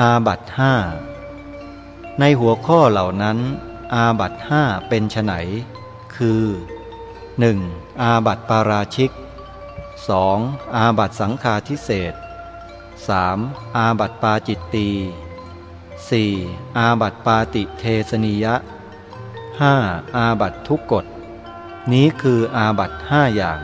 อาบัตห้าในหัวข้อเหล่านั้น อาบัตห้าเป็นไนคือ 1. อาบัตปาราชิก 2. อาบัตสังฆาทิเศษ 3. อาบัตปาจิตตี 4. อาบัตปาติเทสนิยะ 5. อาบัตทุกกฎ นี้คืออาบัตห้าอย่าง